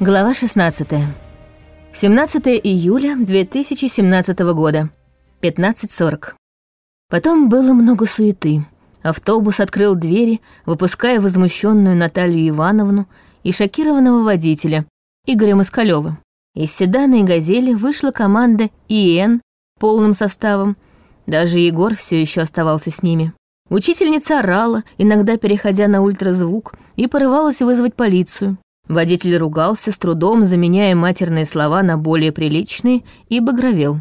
Глава 16. 17 июля 2017 года. 15.40. Потом было много суеты. Автобус открыл двери, выпуская возмущенную Наталью Ивановну и шокированного водителя, Игоря Москалева. Из седана и газели вышла команда ИН полным составом. Даже Егор все еще оставался с ними. Учительница орала, иногда переходя на ультразвук, и порывалась вызвать полицию. Водитель ругался, с трудом заменяя матерные слова на более приличные, и багровел.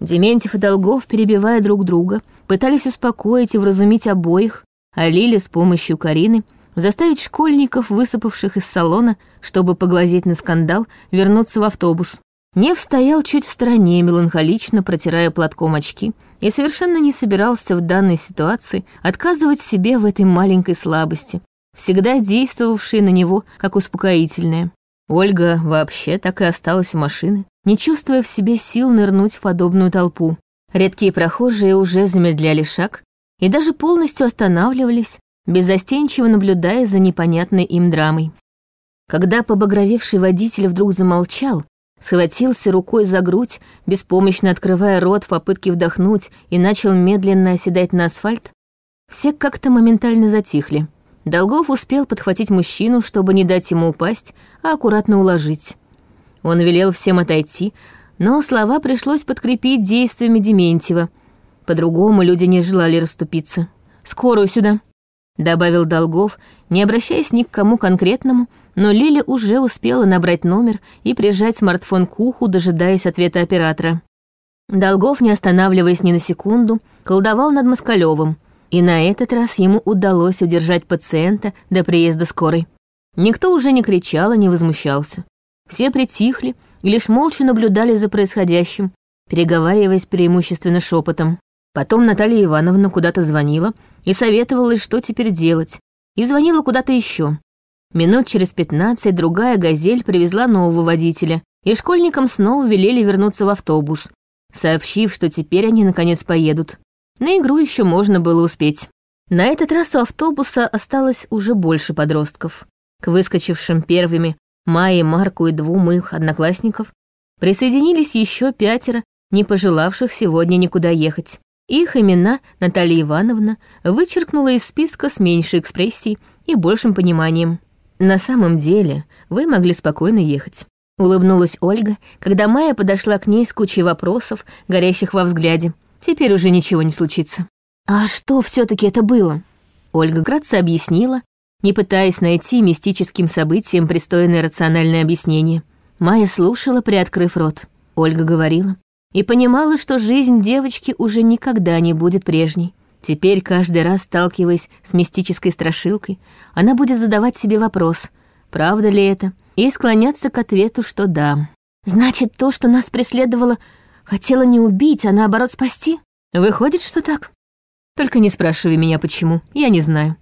Дементьев и Долгов, перебивая друг друга, пытались успокоить и вразумить обоих, а Лили с помощью Карины заставить школьников, высыпавших из салона, чтобы поглазеть на скандал, вернуться в автобус. Нев стоял чуть в стороне, меланхолично протирая платком очки, и совершенно не собирался в данной ситуации отказывать себе в этой маленькой слабости, всегда действовавшие на него как успокоительное. Ольга вообще так и осталась у машины, не чувствуя в себе сил нырнуть в подобную толпу. Редкие прохожие уже замедляли шаг и даже полностью останавливались, беззастенчиво наблюдая за непонятной им драмой. Когда побагровевший водитель вдруг замолчал, схватился рукой за грудь, беспомощно открывая рот в попытке вдохнуть и начал медленно оседать на асфальт, все как-то моментально затихли. Долгов успел подхватить мужчину, чтобы не дать ему упасть, а аккуратно уложить. Он велел всем отойти, но слова пришлось подкрепить действиями Дементьева. По-другому люди не желали расступиться. «Скорую сюда», — добавил Долгов, не обращаясь ни к кому конкретному, но Лиля уже успела набрать номер и прижать смартфон к уху, дожидаясь ответа оператора. Долгов, не останавливаясь ни на секунду, колдовал над Москалевым, и на этот раз ему удалось удержать пациента до приезда скорой. Никто уже не кричал и не возмущался. Все притихли и лишь молча наблюдали за происходящим, переговариваясь преимущественно шепотом. Потом Наталья Ивановна куда-то звонила и советовала, что теперь делать, и звонила куда-то еще. Минут через пятнадцать другая «Газель» привезла нового водителя, и школьникам снова велели вернуться в автобус, сообщив, что теперь они наконец поедут. На игру еще можно было успеть. На этот раз у автобуса осталось уже больше подростков. К выскочившим первыми Майе, Марку и двум их одноклассников присоединились еще пятеро, не пожелавших сегодня никуда ехать. Их имена Наталья Ивановна вычеркнула из списка с меньшей экспрессией и большим пониманием. На самом деле, вы могли спокойно ехать. Улыбнулась Ольга, когда Майя подошла к ней с кучей вопросов, горящих во взгляде. Теперь уже ничего не случится. А что все таки это было? Ольга кратко объяснила, не пытаясь найти мистическим событиям пристойное рациональное объяснение. Майя слушала, приоткрыв рот. Ольга говорила. И понимала, что жизнь девочки уже никогда не будет прежней. Теперь, каждый раз сталкиваясь с мистической страшилкой, она будет задавать себе вопрос, правда ли это, и склоняться к ответу, что да. «Значит, то, что нас преследовало, Хотела не убить, а наоборот спасти? Выходит, что так. Только не спрашивай меня, почему, я не знаю.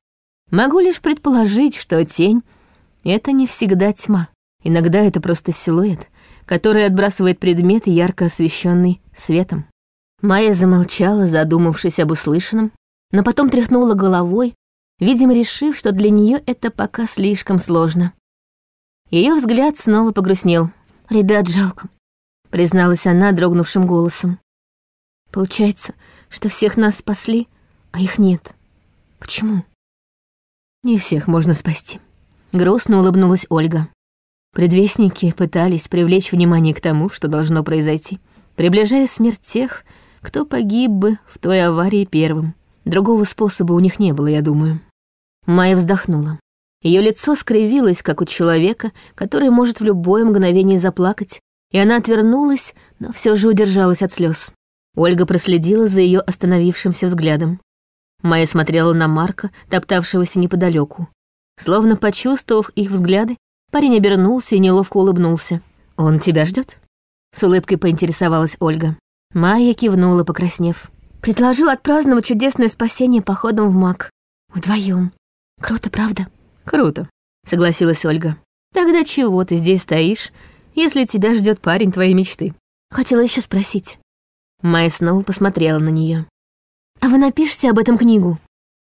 Могу лишь предположить, что тень — это не всегда тьма. Иногда это просто силуэт, который отбрасывает предмет, ярко освещенный светом. Майя замолчала, задумавшись об услышанном, но потом тряхнула головой, видимо, решив, что для нее это пока слишком сложно. Ее взгляд снова погрустнел. «Ребят жалко призналась она дрогнувшим голосом. Получается, что всех нас спасли, а их нет. Почему? Не всех можно спасти. Грустно улыбнулась Ольга. Предвестники пытались привлечь внимание к тому, что должно произойти, приближая смерть тех, кто погиб бы в той аварии первым. Другого способа у них не было, я думаю. Майя вздохнула. Ее лицо скривилось, как у человека, который может в любое мгновение заплакать, и она отвернулась, но все же удержалась от слез. Ольга проследила за ее остановившимся взглядом. Майя смотрела на Марка, топтавшегося неподалеку. Словно почувствовав их взгляды, парень обернулся и неловко улыбнулся. «Он тебя ждет? С улыбкой поинтересовалась Ольга. Майя кивнула, покраснев. «Предложил отпраздновать чудесное спасение походом в маг. Вдвоем. Круто, правда?» «Круто», — согласилась Ольга. «Тогда чего ты здесь стоишь если тебя ждет парень твоей мечты. Хотела еще спросить. Майя снова посмотрела на нее. А вы напишете об этом книгу?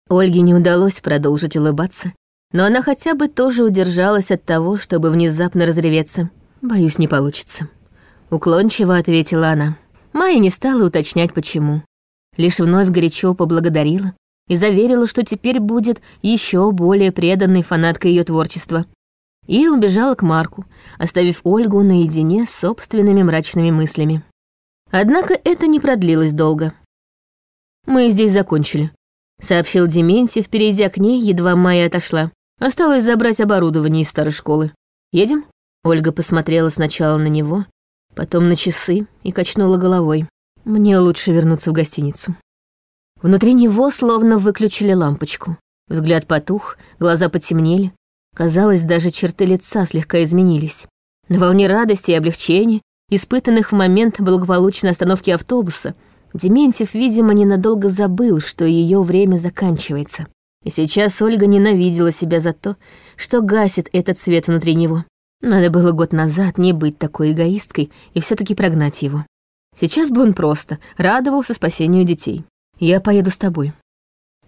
Ольге не удалось продолжить улыбаться, но она хотя бы тоже удержалась от того, чтобы внезапно разреветься. «Боюсь, не получится». Уклончиво ответила она. Майя не стала уточнять, почему. Лишь вновь горячо поблагодарила и заверила, что теперь будет еще более преданной фанаткой ее творчества. И убежала к Марку, оставив Ольгу наедине с собственными мрачными мыслями. Однако это не продлилось долго. «Мы здесь закончили», — сообщил Дементьев, перейдя к ней, едва Майя отошла. «Осталось забрать оборудование из старой школы. Едем?» Ольга посмотрела сначала на него, потом на часы и качнула головой. «Мне лучше вернуться в гостиницу». Внутри него словно выключили лампочку. Взгляд потух, глаза потемнели. Казалось, даже черты лица слегка изменились. На волне радости и облегчения, испытанных в момент благополучной остановки автобуса, Дементьев, видимо, ненадолго забыл, что ее время заканчивается. И сейчас Ольга ненавидела себя за то, что гасит этот свет внутри него. Надо было год назад не быть такой эгоисткой и все таки прогнать его. Сейчас бы он просто радовался спасению детей. «Я поеду с тобой».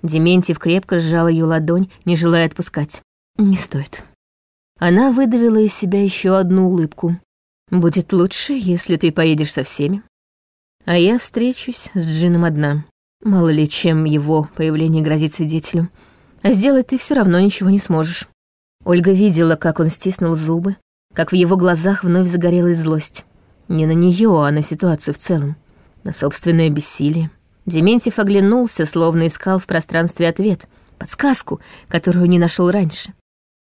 Дементьев крепко сжал ее ладонь, не желая отпускать. «Не стоит». Она выдавила из себя еще одну улыбку. «Будет лучше, если ты поедешь со всеми. А я встречусь с Джином одна. Мало ли, чем его появление грозит свидетелю. А сделать ты все равно ничего не сможешь». Ольга видела, как он стиснул зубы, как в его глазах вновь загорелась злость. Не на нее, а на ситуацию в целом. На собственное бессилие. Дементьев оглянулся, словно искал в пространстве ответ, подсказку, которую не нашел раньше.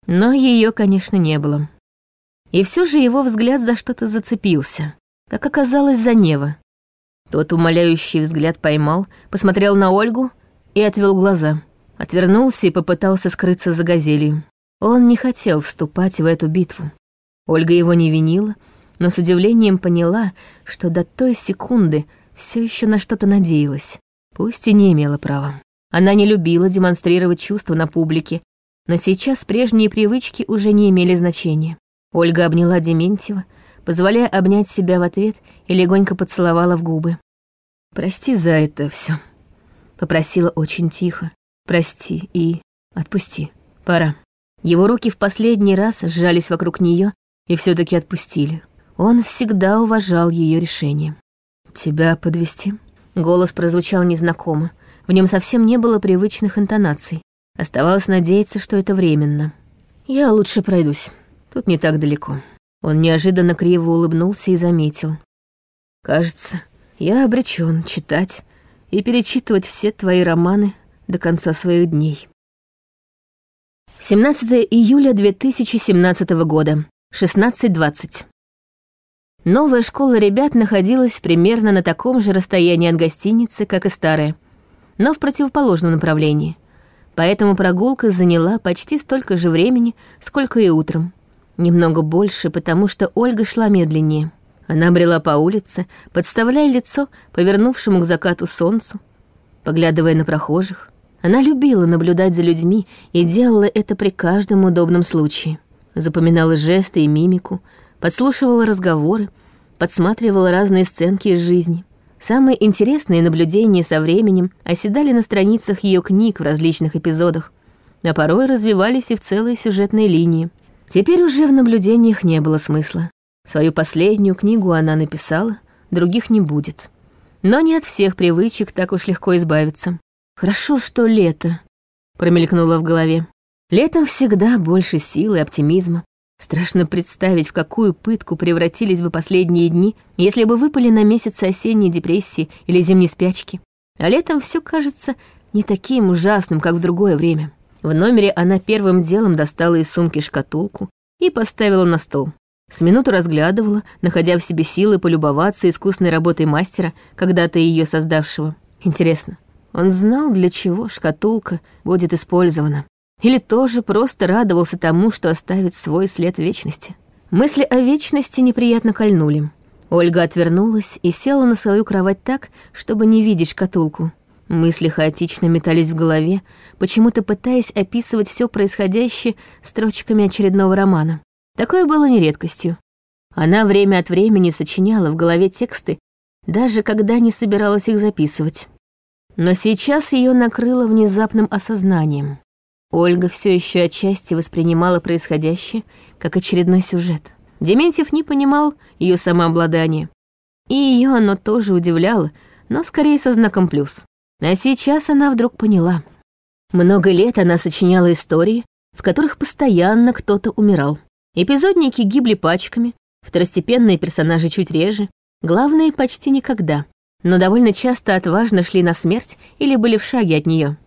Но ее, конечно, не было. И все же его взгляд за что-то зацепился. Как оказалось, за Нева. Тот умоляющий взгляд поймал, посмотрел на Ольгу и отвел глаза. Отвернулся и попытался скрыться за газелью. Он не хотел вступать в эту битву. Ольга его не винила, но с удивлением поняла, что до той секунды все еще на что-то надеялась, пусть и не имела права. Она не любила демонстрировать чувства на публике, но сейчас прежние привычки уже не имели значения. Ольга обняла Дементьева, позволяя обнять себя в ответ и легонько поцеловала в губы. «Прости за это все, попросила очень тихо. «Прости и отпусти. Пора». Его руки в последний раз сжались вокруг нее, и все таки отпустили. Он всегда уважал ее решение. «Тебя подвести? Голос прозвучал незнакомо. В нем совсем не было привычных интонаций. Оставалось надеяться, что это временно. «Я лучше пройдусь. Тут не так далеко». Он неожиданно криво улыбнулся и заметил. «Кажется, я обречен читать и перечитывать все твои романы до конца своих дней». 17 июля 2017 года. 16.20. Новая школа ребят находилась примерно на таком же расстоянии от гостиницы, как и старая, но в противоположном направлении. Поэтому прогулка заняла почти столько же времени, сколько и утром. Немного больше, потому что Ольга шла медленнее. Она брела по улице, подставляя лицо повернувшему к закату солнцу, поглядывая на прохожих. Она любила наблюдать за людьми и делала это при каждом удобном случае запоминала жесты и мимику, подслушивала разговоры, подсматривала разные сценки из жизни. Самые интересные наблюдения со временем оседали на страницах ее книг в различных эпизодах, а порой развивались и в целые сюжетные линии. Теперь уже в наблюдениях не было смысла. Свою последнюю книгу она написала, других не будет. Но не от всех привычек так уж легко избавиться. «Хорошо, что лето», — промелькнуло в голове. Летом всегда больше силы и оптимизма. Страшно представить, в какую пытку превратились бы последние дни, если бы выпали на месяцы осенней депрессии или зимней спячки. А летом все кажется не таким ужасным, как в другое время. В номере она первым делом достала из сумки шкатулку и поставила на стол. С минуту разглядывала, находя в себе силы полюбоваться искусной работой мастера, когда-то ее создавшего. Интересно, он знал, для чего шкатулка будет использована? Или тоже просто радовался тому, что оставит свой след вечности? Мысли о вечности неприятно кольнули. Ольга отвернулась и села на свою кровать так, чтобы не видеть шкатулку. Мысли хаотично метались в голове, почему-то пытаясь описывать все происходящее строчками очередного романа. Такое было не редкостью. Она время от времени сочиняла в голове тексты, даже когда не собиралась их записывать. Но сейчас ее накрыло внезапным осознанием. Ольга все еще отчасти воспринимала происходящее как очередной сюжет. Дементьев не понимал ее самообладание. И ее оно тоже удивляло, но скорее со знаком плюс. А сейчас она вдруг поняла. Много лет она сочиняла истории, в которых постоянно кто-то умирал. Эпизодники гибли пачками, второстепенные персонажи чуть реже, главные почти никогда, но довольно часто отважно шли на смерть или были в шаге от нее.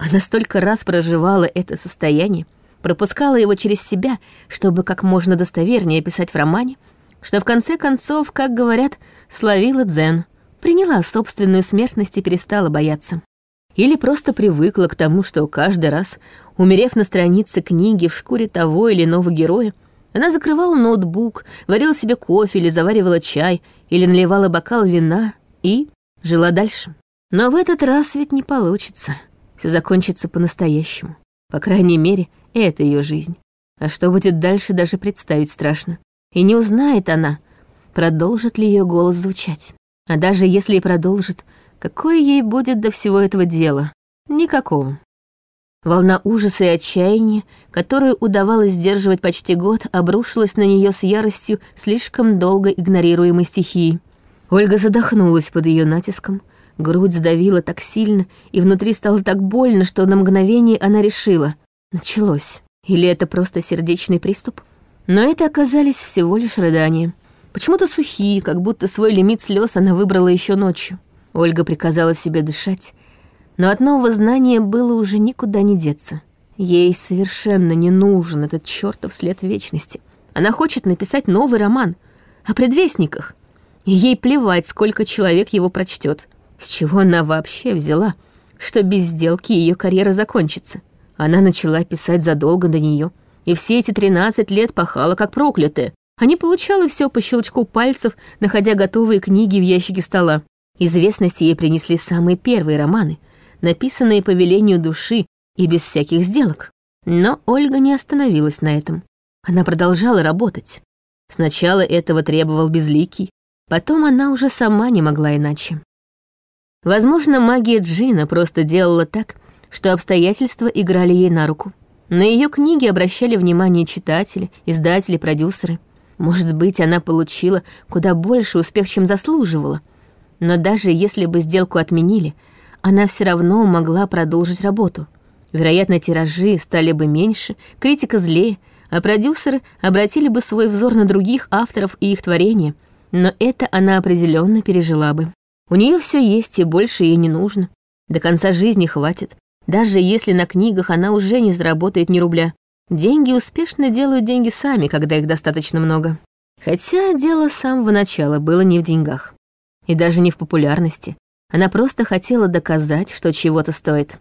Она столько раз проживала это состояние, пропускала его через себя, чтобы как можно достовернее описать в романе, что в конце концов, как говорят, словила дзен, приняла собственную смертность и перестала бояться. Или просто привыкла к тому, что каждый раз, умерев на странице книги в шкуре того или иного героя, она закрывала ноутбук, варила себе кофе или заваривала чай, или наливала бокал вина и жила дальше. Но в этот раз ведь не получится. Все закончится по-настоящему. По крайней мере, это ее жизнь. А что будет дальше, даже представить страшно. И не узнает она, продолжит ли ее голос звучать. А даже если и продолжит, какое ей будет до всего этого дела? Никакого. Волна ужаса и отчаяния, которую удавалось сдерживать почти год, обрушилась на нее с яростью слишком долго игнорируемой стихии. Ольга задохнулась под ее натиском, грудь сдавила так сильно, и внутри стало так больно, что на мгновение она решила — началось. Или это просто сердечный приступ? Но это оказались всего лишь рыдания. Почему-то сухие, как будто свой лимит слез она выбрала еще ночью. Ольга приказала себе дышать, но от нового знания было уже никуда не деться. Ей совершенно не нужен этот чертов след вечности. Она хочет написать новый роман о предвестниках. И ей плевать, сколько человек его прочтет. С чего она вообще взяла, что без сделки ее карьера закончится? Она начала писать задолго до нее, и все эти 13 лет пахала как проклятая. Они получала все по щелчку пальцев, находя готовые книги в ящике стола. Известности ей принесли самые первые романы — написанные по велению души и без всяких сделок. Но Ольга не остановилась на этом. Она продолжала работать. Сначала этого требовал Безликий, потом она уже сама не могла иначе. Возможно, магия Джина просто делала так, что обстоятельства играли ей на руку. На ее книги обращали внимание читатели, издатели, продюсеры. Может быть, она получила куда больше успех, чем заслуживала. Но даже если бы сделку отменили, она все равно могла продолжить работу. Вероятно, тиражи стали бы меньше, критика злее, а продюсеры обратили бы свой взор на других авторов и их творения. Но это она определенно пережила бы. У нее все есть, и больше ей не нужно. До конца жизни хватит. Даже если на книгах она уже не заработает ни рубля. Деньги успешно делают деньги сами, когда их достаточно много. Хотя дело с самого начала было не в деньгах. И даже не в популярности. Она просто хотела доказать, что чего-то стоит.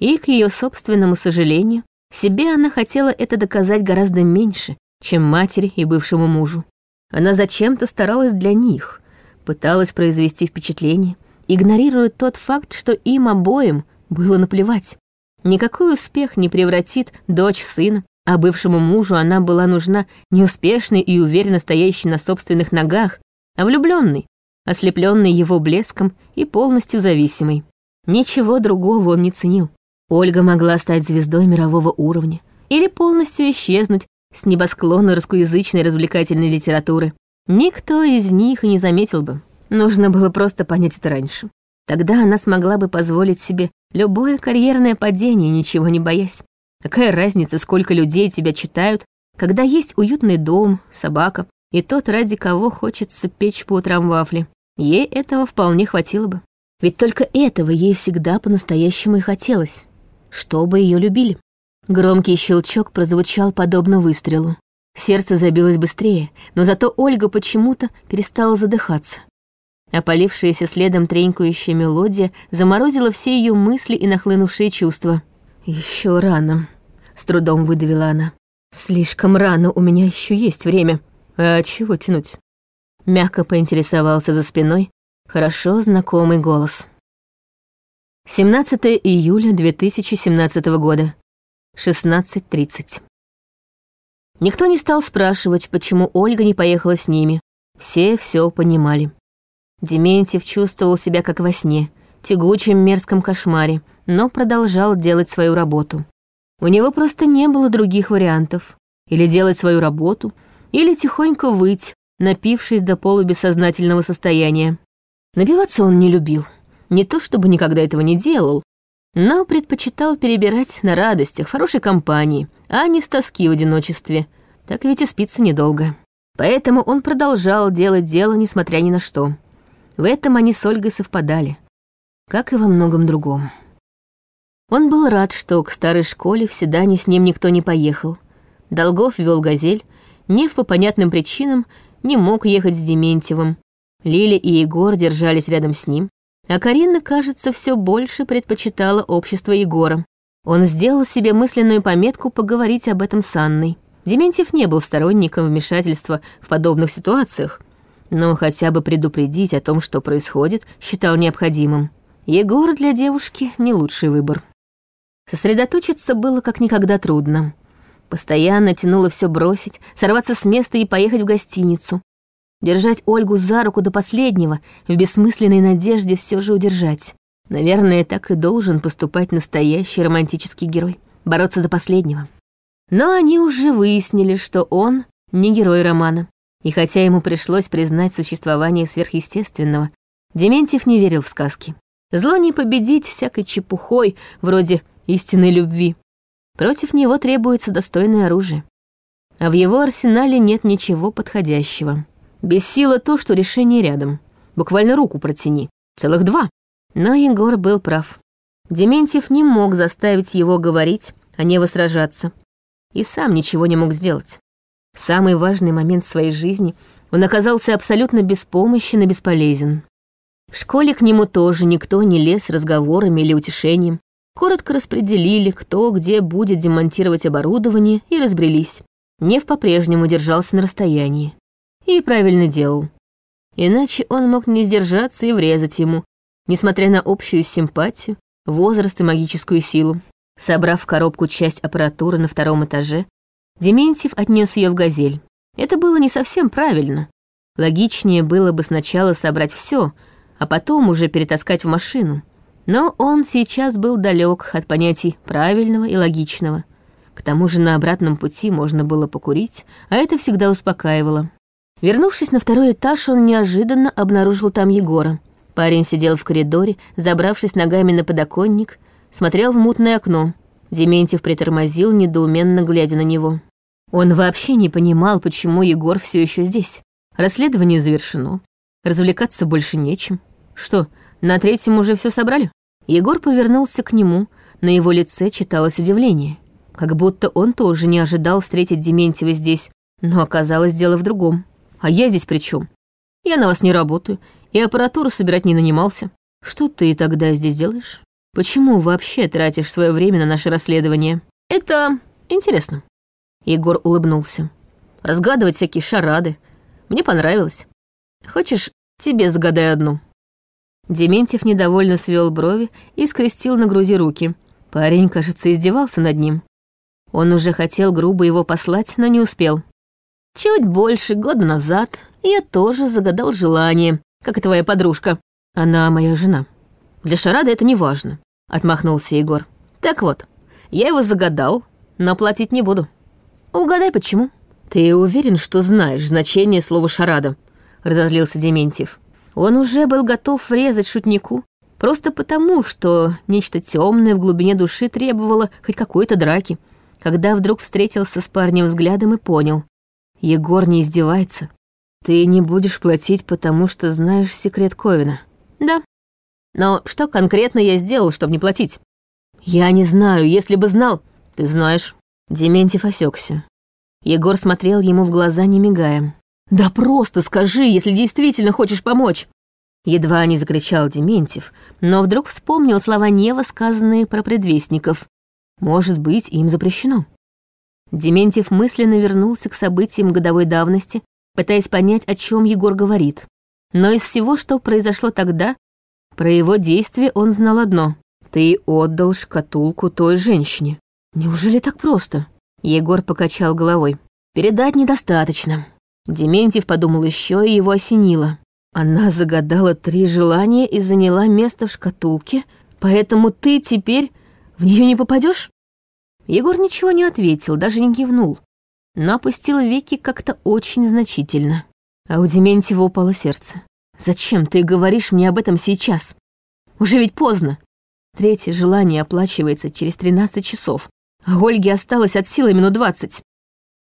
И, к ее собственному сожалению, себе она хотела это доказать гораздо меньше, чем матери и бывшему мужу. Она зачем-то старалась для них, пыталась произвести впечатление, игнорируя тот факт, что им обоим было наплевать. Никакой успех не превратит дочь в сына, а бывшему мужу она была нужна неуспешной и уверенно стоящей на собственных ногах, а влюбленной, ослепленный его блеском и полностью зависимый. Ничего другого он не ценил. Ольга могла стать звездой мирового уровня или полностью исчезнуть с небосклона русскоязычной развлекательной литературы. Никто из них и не заметил бы. Нужно было просто понять это раньше. Тогда она смогла бы позволить себе любое карьерное падение, ничего не боясь. Какая разница, сколько людей тебя читают, когда есть уютный дом, собака и тот, ради кого хочется печь по утрам вафли. Ей этого вполне хватило бы. Ведь только этого ей всегда по-настоящему и хотелось. Чтобы ее любили. Громкий щелчок прозвучал подобно выстрелу. Сердце забилось быстрее, но зато Ольга почему-то перестала задыхаться. Опалившаяся следом тренькающая мелодия заморозила все ее мысли и нахлынувшие чувства. Еще рано», — с трудом выдавила она. «Слишком рано, у меня еще есть время. А чего тянуть?» мягко поинтересовался за спиной хорошо знакомый голос. 17 июля 2017 года, 16.30. Никто не стал спрашивать, почему Ольга не поехала с ними. Все все понимали. Дементьев чувствовал себя как во сне, тягучем мерзком кошмаре, но продолжал делать свою работу. У него просто не было других вариантов. Или делать свою работу, или тихонько выть, напившись до полубессознательного состояния. Напиваться он не любил. Не то чтобы никогда этого не делал, но предпочитал перебирать на радостях, в хорошей компании, а не с тоски в одиночестве. Так ведь и спится недолго. Поэтому он продолжал делать дело, несмотря ни на что. В этом они с Ольгой совпадали, как и во многом другом. Он был рад, что к старой школе в Седане с ним никто не поехал. Долгов вел «Газель», Нев по понятным причинам не мог ехать с Дементьевым. Лиля и Егор держались рядом с ним, а Карина, кажется, все больше предпочитала общество Егора. Он сделал себе мысленную пометку поговорить об этом с Анной. Дементьев не был сторонником вмешательства в подобных ситуациях, но хотя бы предупредить о том, что происходит, считал необходимым. Егор для девушки не лучший выбор. Сосредоточиться было как никогда трудно. Постоянно тянуло все бросить, сорваться с места и поехать в гостиницу. Держать Ольгу за руку до последнего, в бессмысленной надежде все же удержать. Наверное, так и должен поступать настоящий романтический герой. Бороться до последнего. Но они уже выяснили, что он не герой романа. И хотя ему пришлось признать существование сверхъестественного, Дементьев не верил в сказки. Зло не победить всякой чепухой, вроде истинной любви. Против него требуется достойное оружие. А в его арсенале нет ничего подходящего. Без силы то, что решение рядом. Буквально руку протяни. Целых два. Но Егор был прав. Дементьев не мог заставить его говорить, а не сражаться. И сам ничего не мог сделать. В самый важный момент своей жизни он оказался абсолютно беспомощен и бесполезен. В школе к нему тоже никто не лез разговорами или утешением. Коротко распределили, кто где будет демонтировать оборудование, и разбрелись. Нев по-прежнему держался на расстоянии. И правильно делал. Иначе он мог не сдержаться и врезать ему, несмотря на общую симпатию, возраст и магическую силу. Собрав в коробку часть аппаратуры на втором этаже, Дементьев отнес ее в «Газель». Это было не совсем правильно. Логичнее было бы сначала собрать все, а потом уже перетаскать в машину. Но он сейчас был далек от понятий правильного и логичного. К тому же на обратном пути можно было покурить, а это всегда успокаивало. Вернувшись на второй этаж, он неожиданно обнаружил там Егора. Парень сидел в коридоре, забравшись ногами на подоконник, смотрел в мутное окно. Дементьев притормозил, недоуменно глядя на него. Он вообще не понимал, почему Егор все еще здесь. Расследование завершено. Развлекаться больше нечем. Что, на третьем уже все собрали? Егор повернулся к нему, на его лице читалось удивление. Как будто он тоже не ожидал встретить Дементьева здесь, но оказалось дело в другом. А я здесь при чем? Я на вас не работаю, и аппаратуру собирать не нанимался. Что ты тогда здесь делаешь? Почему вообще тратишь свое время на наше расследование? Это интересно. Егор улыбнулся. Разгадывать всякие шарады. Мне понравилось. Хочешь, тебе загадаю одну?» Дементьев недовольно свел брови и скрестил на груди руки. Парень, кажется, издевался над ним. Он уже хотел грубо его послать, но не успел. Чуть больше года назад я тоже загадал желание, как и твоя подружка. Она моя жена. Для шарада это не важно, отмахнулся Егор. Так вот, я его загадал, но платить не буду. Угадай, почему? Ты уверен, что знаешь значение слова шарада? Разозлился Дементьев. Он уже был готов врезать шутнику, просто потому, что нечто темное в глубине души требовало хоть какой-то драки, когда вдруг встретился с парнем взглядом и понял. Егор не издевается. Ты не будешь платить, потому что знаешь секрет Ковина. Да. Но что конкретно я сделал, чтобы не платить? Я не знаю, если бы знал. Ты знаешь. Дементьев осекся. Егор смотрел ему в глаза, не мигая. «Да просто скажи, если действительно хочешь помочь!» Едва не закричал Дементьев, но вдруг вспомнил слова Нева, сказанные про предвестников. Может быть, им запрещено. Дементьев мысленно вернулся к событиям годовой давности, пытаясь понять, о чем Егор говорит. Но из всего, что произошло тогда, про его действия он знал одно. «Ты отдал шкатулку той женщине». Неужели так просто? Егор покачал головой. Передать недостаточно. Дементьев подумал еще и его осенило. Она загадала три желания и заняла место в шкатулке, поэтому ты теперь в нее не попадешь? Егор ничего не ответил, даже не кивнул, но опустил веки как-то очень значительно. А у Дементьева упало сердце. «Зачем ты говоришь мне об этом сейчас? Уже ведь поздно. Третье желание оплачивается через 13 часов, а Ольге осталось от силы минут 20.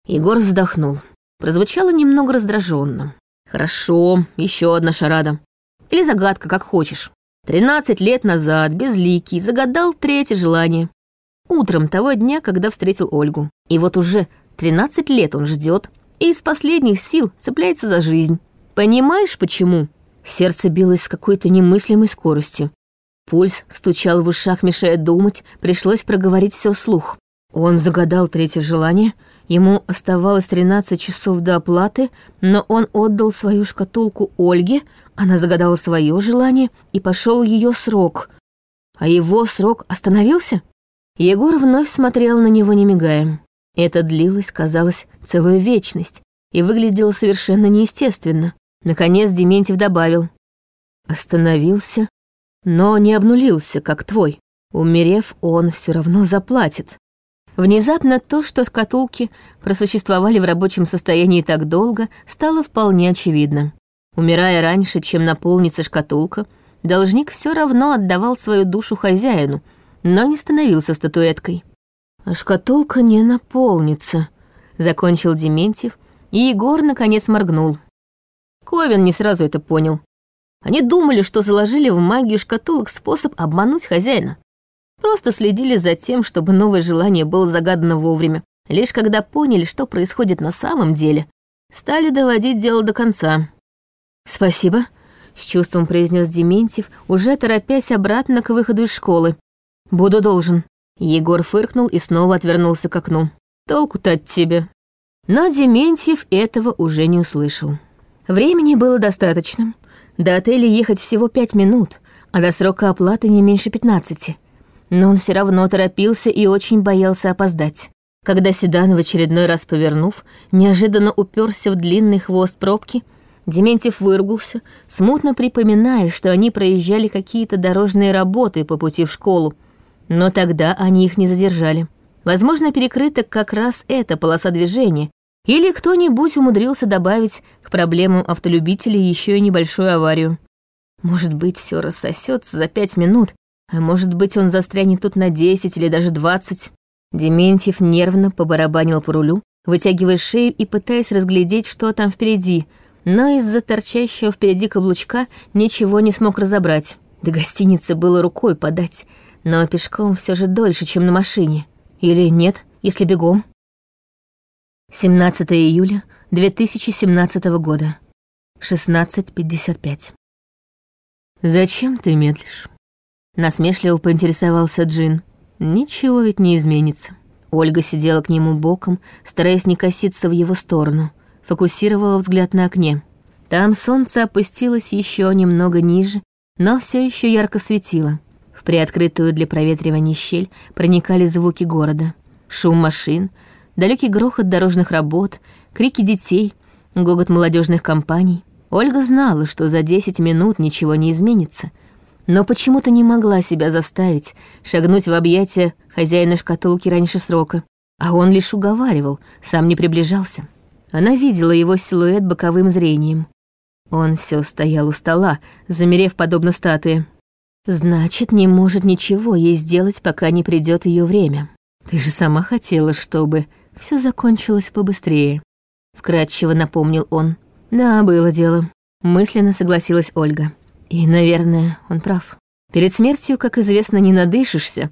Егор вздохнул. Прозвучало немного раздраженно. «Хорошо, еще одна шарада. Или загадка, как хочешь. Тринадцать лет назад, безликий, загадал третье желание. Утром того дня, когда встретил Ольгу. И вот уже тринадцать лет он ждет и из последних сил цепляется за жизнь. Понимаешь, почему?» Сердце билось с какой-то немыслимой скоростью. Пульс стучал в ушах, мешая думать, пришлось проговорить все вслух. Он загадал третье желание, ему оставалось 13 часов до оплаты, но он отдал свою шкатулку Ольге, она загадала свое желание, и пошел ее срок. А его срок остановился? Егор вновь смотрел на него, не мигая. Это длилось, казалось, целую вечность и выглядело совершенно неестественно. Наконец Дементьев добавил. Остановился, но не обнулился, как твой. Умерев, он все равно заплатит. Внезапно то, что шкатулки просуществовали в рабочем состоянии так долго, стало вполне очевидно. Умирая раньше, чем наполнится шкатулка, должник все равно отдавал свою душу хозяину, но не становился статуэткой. «А шкатулка не наполнится», — закончил Дементьев, и Егор наконец моргнул. Ковин не сразу это понял. Они думали, что заложили в магию шкатулок способ обмануть хозяина. Просто следили за тем, чтобы новое желание было загадано вовремя. Лишь когда поняли, что происходит на самом деле, стали доводить дело до конца. «Спасибо», — с чувством произнес Дементьев, уже торопясь обратно к выходу из школы. «Буду должен». Егор фыркнул и снова отвернулся к окну. «Толку-то от тебя». Но Дементьев этого уже не услышал. Времени было достаточно. До отеля ехать всего пять минут, а до срока оплаты не меньше пятнадцати но он все равно торопился и очень боялся опоздать. Когда седан в очередной раз повернув, неожиданно уперся в длинный хвост пробки, Дементьев выругался, смутно припоминая, что они проезжали какие-то дорожные работы по пути в школу, но тогда они их не задержали. Возможно, перекрыта как раз эта полоса движения, или кто-нибудь умудрился добавить к проблемам автолюбителей еще и небольшую аварию. Может быть, все рассосется за пять минут, а может быть, он застрянет тут на десять или даже двадцать. Дементьев нервно побарабанил по рулю, вытягивая шею и пытаясь разглядеть, что там впереди, но из-за торчащего впереди каблучка ничего не смог разобрать. До гостиницы было рукой подать, но пешком все же дольше, чем на машине. Или нет, если бегом. 17 июля 2017 года. 16.55. «Зачем ты медлишь?» Насмешливо поинтересовался Джин. Ничего ведь не изменится. Ольга сидела к нему боком, стараясь не коситься в его сторону, фокусировала взгляд на окне. Там солнце опустилось еще немного ниже, но все еще ярко светило. Приоткрытую для проветривания щель проникали звуки города. Шум машин, далекий грохот дорожных работ, крики детей, гогот молодежных компаний. Ольга знала, что за 10 минут ничего не изменится — но почему-то не могла себя заставить шагнуть в объятия хозяина шкатулки раньше срока, а он лишь уговаривал, сам не приближался. Она видела его силуэт боковым зрением. Он все стоял у стола, замерев подобно статуе. Значит, не может ничего ей сделать, пока не придет ее время. Ты же сама хотела, чтобы все закончилось побыстрее. Вкратчиво напомнил он. Да, было дело. Мысленно согласилась Ольга. И, наверное, он прав. Перед смертью, как известно, не надышишься,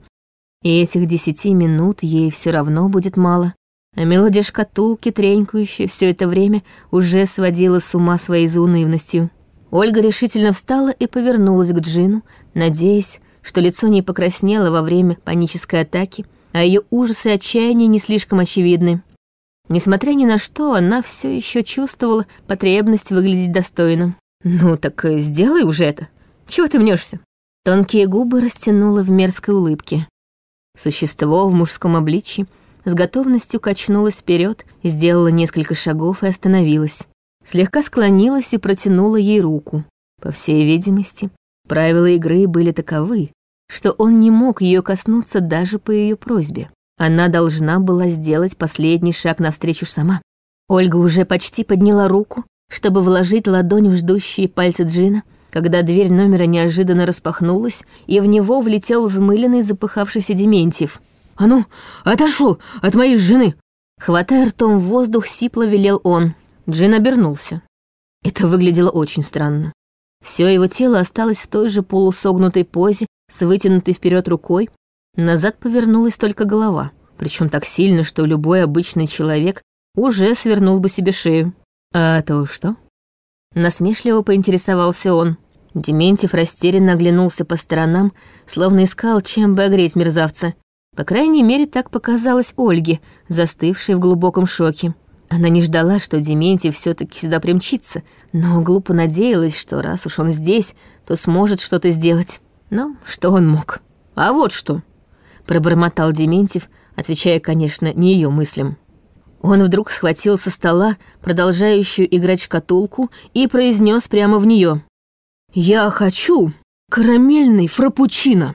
и этих десяти минут ей все равно будет мало. А мелодия шкатулки, тренькающая все это время, уже сводила с ума своей заунывностью. Ольга решительно встала и повернулась к Джину, надеясь, что лицо не покраснело во время панической атаки, а ее ужасы и отчаяние не слишком очевидны. Несмотря ни на что, она все еще чувствовала потребность выглядеть достойно. «Ну так э, сделай уже это. Чего ты мнешься? Тонкие губы растянула в мерзкой улыбке. Существо в мужском обличье с готовностью качнулось вперед, сделала несколько шагов и остановилась. Слегка склонилась и протянула ей руку. По всей видимости, правила игры были таковы, что он не мог ее коснуться даже по ее просьбе. Она должна была сделать последний шаг навстречу сама. Ольга уже почти подняла руку, чтобы вложить ладонь в ждущие пальцы Джина, когда дверь номера неожиданно распахнулась, и в него влетел взмыленный запыхавшийся Дементьев. «А ну, отошел от моей жены!» Хватая ртом воздух, сипло велел он. Джин обернулся. Это выглядело очень странно. Все его тело осталось в той же полусогнутой позе, с вытянутой вперед рукой. Назад повернулась только голова, причем так сильно, что любой обычный человек уже свернул бы себе шею. А то что? Насмешливо поинтересовался он. Дементьев растерянно оглянулся по сторонам, словно искал, чем бы огреть мерзавца. По крайней мере, так показалось Ольге, застывшей в глубоком шоке. Она не ждала, что Дементьев все таки сюда примчится, но глупо надеялась, что раз уж он здесь, то сможет что-то сделать. Но что он мог? А вот что, пробормотал Дементьев, отвечая, конечно, не ее мыслям. Он вдруг схватил со стола продолжающую играть шкатулку и произнес прямо в нее: «Я хочу карамельный фрапучино!»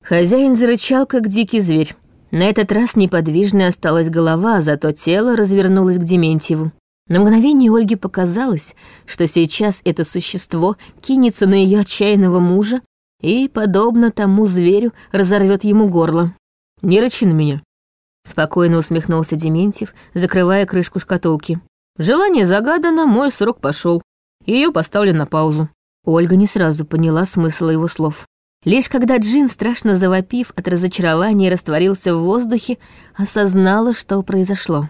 Хозяин зарычал, как дикий зверь. На этот раз неподвижной осталась голова, зато тело развернулось к Дементьеву. На мгновение Ольге показалось, что сейчас это существо кинется на ее отчаянного мужа и, подобно тому зверю, разорвет ему горло. «Не рычи на меня», — спокойно усмехнулся Дементьев, закрывая крышку шкатулки. «Желание загадано, мой срок пошел. Ее поставили на паузу». Ольга не сразу поняла смысл его слов. Лишь когда Джин, страшно завопив от разочарования, растворился в воздухе, осознала, что произошло.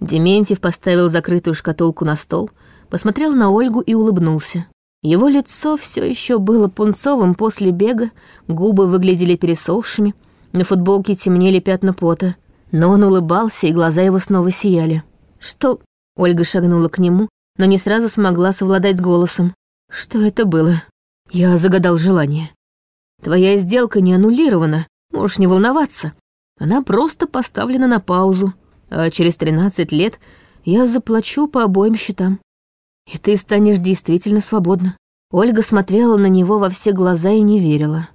Дементьев поставил закрытую шкатулку на стол, посмотрел на Ольгу и улыбнулся. Его лицо все еще было пунцовым после бега, губы выглядели пересохшими, на футболке темнели пятна пота, но он улыбался, и глаза его снова сияли. «Что?» — Ольга шагнула к нему, но не сразу смогла совладать с голосом. «Что это было?» «Я загадал желание», Твоя сделка не аннулирована, можешь не волноваться. Она просто поставлена на паузу, а через 13 лет я заплачу по обоим счетам. И ты станешь действительно свободна». Ольга смотрела на него во все глаза и не верила.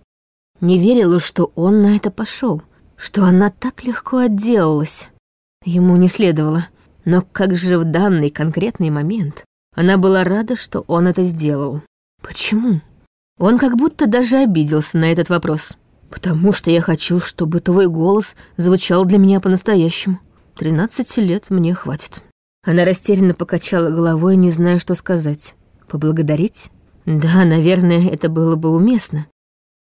Не верила, что он на это пошел, что она так легко отделалась. Ему не следовало, но как же в данный конкретный момент она была рада, что он это сделал. Почему? Он как будто даже обиделся на этот вопрос. «Потому что я хочу, чтобы твой голос звучал для меня по-настоящему. Тринадцати лет мне хватит». Она растерянно покачала головой, не зная, что сказать. «Поблагодарить? Да, наверное, это было бы уместно.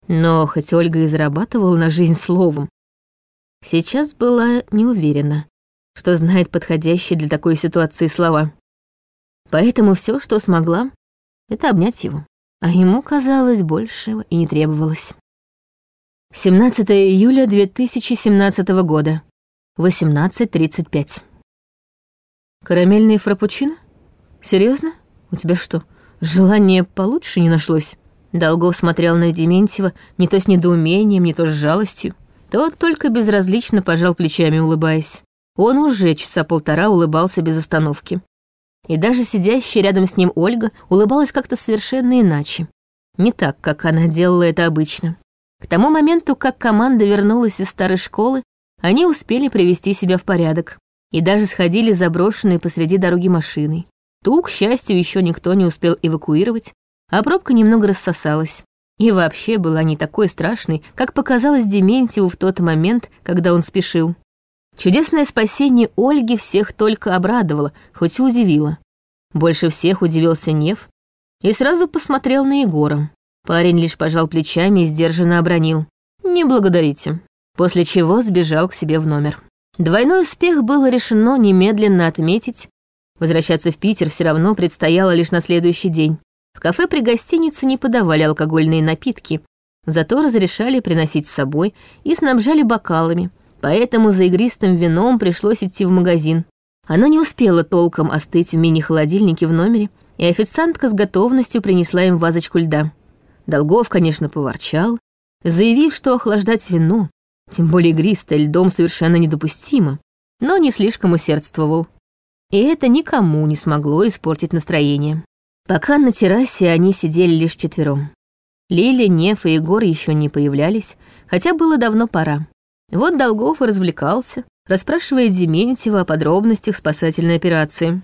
Но хоть Ольга и зарабатывала на жизнь словом, сейчас была не уверена, что знает подходящие для такой ситуации слова. Поэтому все, что смогла, это обнять его а ему, казалось, большего и не требовалось. 17 июля 2017 года, 18.35. Карамельный фрапучино? Серьезно? У тебя что, желание получше не нашлось? Долгов смотрел на Дементьева не то с недоумением, не то с жалостью. Тот только безразлично пожал плечами, улыбаясь. Он уже часа полтора улыбался без остановки. И даже сидящая рядом с ним Ольга улыбалась как-то совершенно иначе. Не так, как она делала это обычно. К тому моменту, как команда вернулась из старой школы, они успели привести себя в порядок и даже сходили заброшенные посреди дороги машиной. Ту, к счастью, еще никто не успел эвакуировать, а пробка немного рассосалась. И вообще была не такой страшной, как показалось Дементьеву в тот момент, когда он спешил. Чудесное спасение Ольги всех только обрадовало, хоть и удивило. Больше всех удивился Нев и сразу посмотрел на Егора. Парень лишь пожал плечами и сдержанно обронил. «Не благодарите». После чего сбежал к себе в номер. Двойной успех было решено немедленно отметить. Возвращаться в Питер все равно предстояло лишь на следующий день. В кафе при гостинице не подавали алкогольные напитки, зато разрешали приносить с собой и снабжали бокалами, поэтому за игристым вином пришлось идти в магазин. Оно не успело толком остыть в мини-холодильнике в номере, и официантка с готовностью принесла им вазочку льда. Долгов, конечно, поворчал, заявив, что охлаждать вино, тем более игристое, льдом совершенно недопустимо, но не слишком усердствовал. И это никому не смогло испортить настроение. Пока на террасе они сидели лишь четвером. Лили, Неф и Егор еще не появлялись, хотя было давно пора. Вот Долгов и развлекался, расспрашивая Дементьева о подробностях спасательной операции.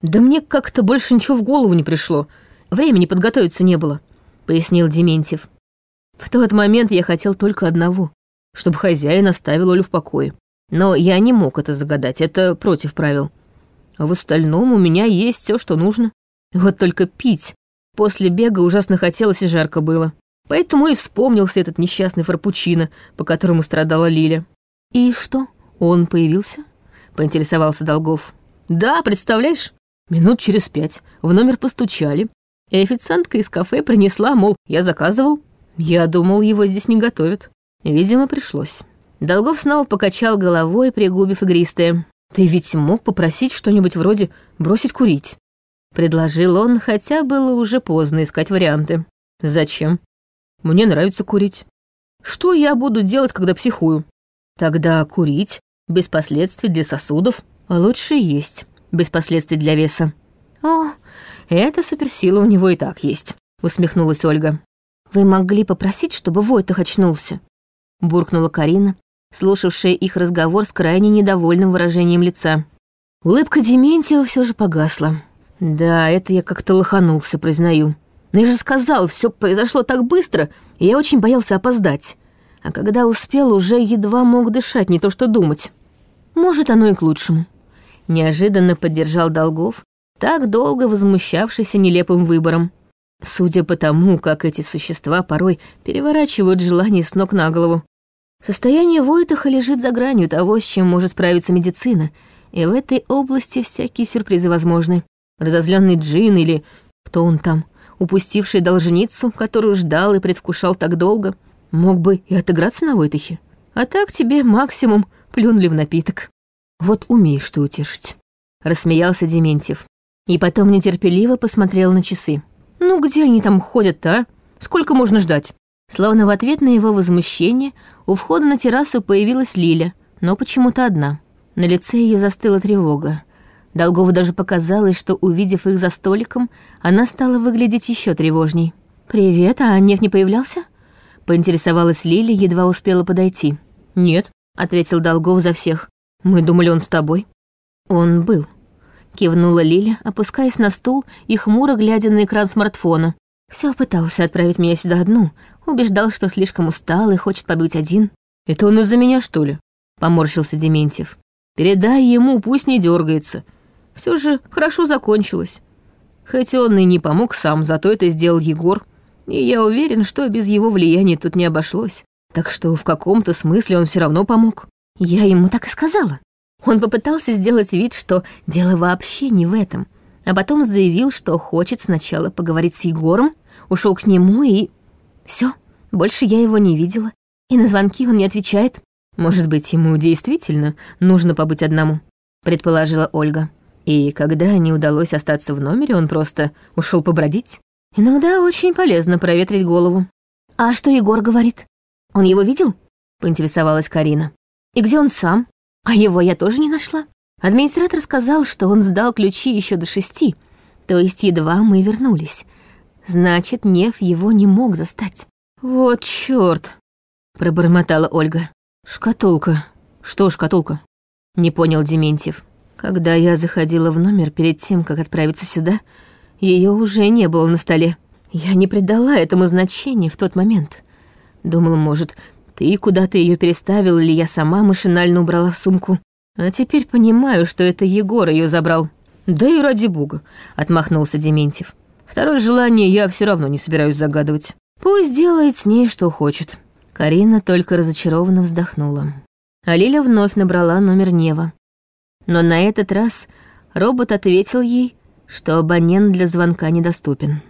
«Да мне как-то больше ничего в голову не пришло. Времени подготовиться не было», — пояснил Дементьев. «В тот момент я хотел только одного, чтобы хозяин оставил Олю в покое. Но я не мог это загадать, это против правил. А в остальном у меня есть все, что нужно. Вот только пить. После бега ужасно хотелось и жарко было. Поэтому и вспомнился этот несчастный фарпучино, по которому страдала Лиля. «И что, он появился?» — поинтересовался Долгов. «Да, представляешь? Минут через пять в номер постучали, и официантка из кафе принесла, мол, я заказывал. Я думал, его здесь не готовят. Видимо, пришлось». Долгов снова покачал головой, пригубив игристое. «Ты ведь мог попросить что-нибудь вроде бросить курить?» Предложил он, хотя было уже поздно искать варианты. «Зачем? Мне нравится курить. Что я буду делать, когда психую? Тогда курить, без последствий для сосудов, а лучше есть, без последствий для веса». «О, эта суперсила у него и так есть», — усмехнулась Ольга. «Вы могли попросить, чтобы Войтах очнулся?» — буркнула Карина, слушавшая их разговор с крайне недовольным выражением лица. Улыбка Дементьева все же погасла. Да, это я как-то лоханулся, признаю. Но я же сказал, все произошло так быстро, и я очень боялся опоздать. А когда успел, уже едва мог дышать, не то что думать. Может, оно и к лучшему. Неожиданно поддержал Долгов, так долго возмущавшийся нелепым выбором. Судя по тому, как эти существа порой переворачивают желание с ног на голову. Состояние Войтаха лежит за гранью того, с чем может справиться медицина, и в этой области всякие сюрпризы возможны. Разозленный джин или кто он там, упустивший должницу, которую ждал и предвкушал так долго, мог бы и отыграться на Войтахе. А так тебе максимум плюнули в напиток. Вот умеешь ты утешить. Рассмеялся Дементьев. И потом нетерпеливо посмотрел на часы. Ну где они там ходят-то, а? Сколько можно ждать? Словно в ответ на его возмущение у входа на террасу появилась Лиля, но почему-то одна. На лице ее застыла тревога. Долгову даже показалось, что, увидев их за столиком, она стала выглядеть еще тревожней. «Привет, а Нев не появлялся?» — поинтересовалась Лиля, едва успела подойти. «Нет», — ответил Долгов за всех. «Мы думали, он с тобой». «Он был», — кивнула Лиля, опускаясь на стул и хмуро глядя на экран смартфона. Все пытался отправить меня сюда одну, убеждал, что слишком устал и хочет побыть один. «Это он из-за меня, что ли?» — поморщился Дементьев. «Передай ему, пусть не дергается. Все же хорошо закончилось. Хоть он и не помог сам, зато это сделал Егор. И я уверен, что без его влияния тут не обошлось. Так что в каком-то смысле он все равно помог. Я ему так и сказала. Он попытался сделать вид, что дело вообще не в этом, а потом заявил, что хочет сначала поговорить с Егором, ушел к нему и... все, больше я его не видела. И на звонки он не отвечает. Может быть, ему действительно нужно побыть одному, предположила Ольга. И когда не удалось остаться в номере, он просто ушел побродить. Иногда очень полезно проветрить голову. А что Егор говорит? Он его видел? Поинтересовалась Карина. И где он сам? А его я тоже не нашла. Администратор сказал, что он сдал ключи еще до шести, то есть едва мы вернулись. Значит, Нев его не мог застать. «Вот чёрт!» — пробормотала Ольга. «Шкатулка. Что шкатулка?» — не понял Дементьев. Когда я заходила в номер перед тем, как отправиться сюда, ее уже не было на столе. Я не придала этому значения в тот момент. Думала, может, ты куда-то ее переставил, или я сама машинально убрала в сумку. А теперь понимаю, что это Егор ее забрал. Да и ради бога, отмахнулся Дементьев. Второе желание я все равно не собираюсь загадывать. Пусть делает с ней, что хочет. Карина только разочарованно вздохнула. А Лиля вновь набрала номер Нева. Но на этот раз робот ответил ей, что абонент для звонка недоступен.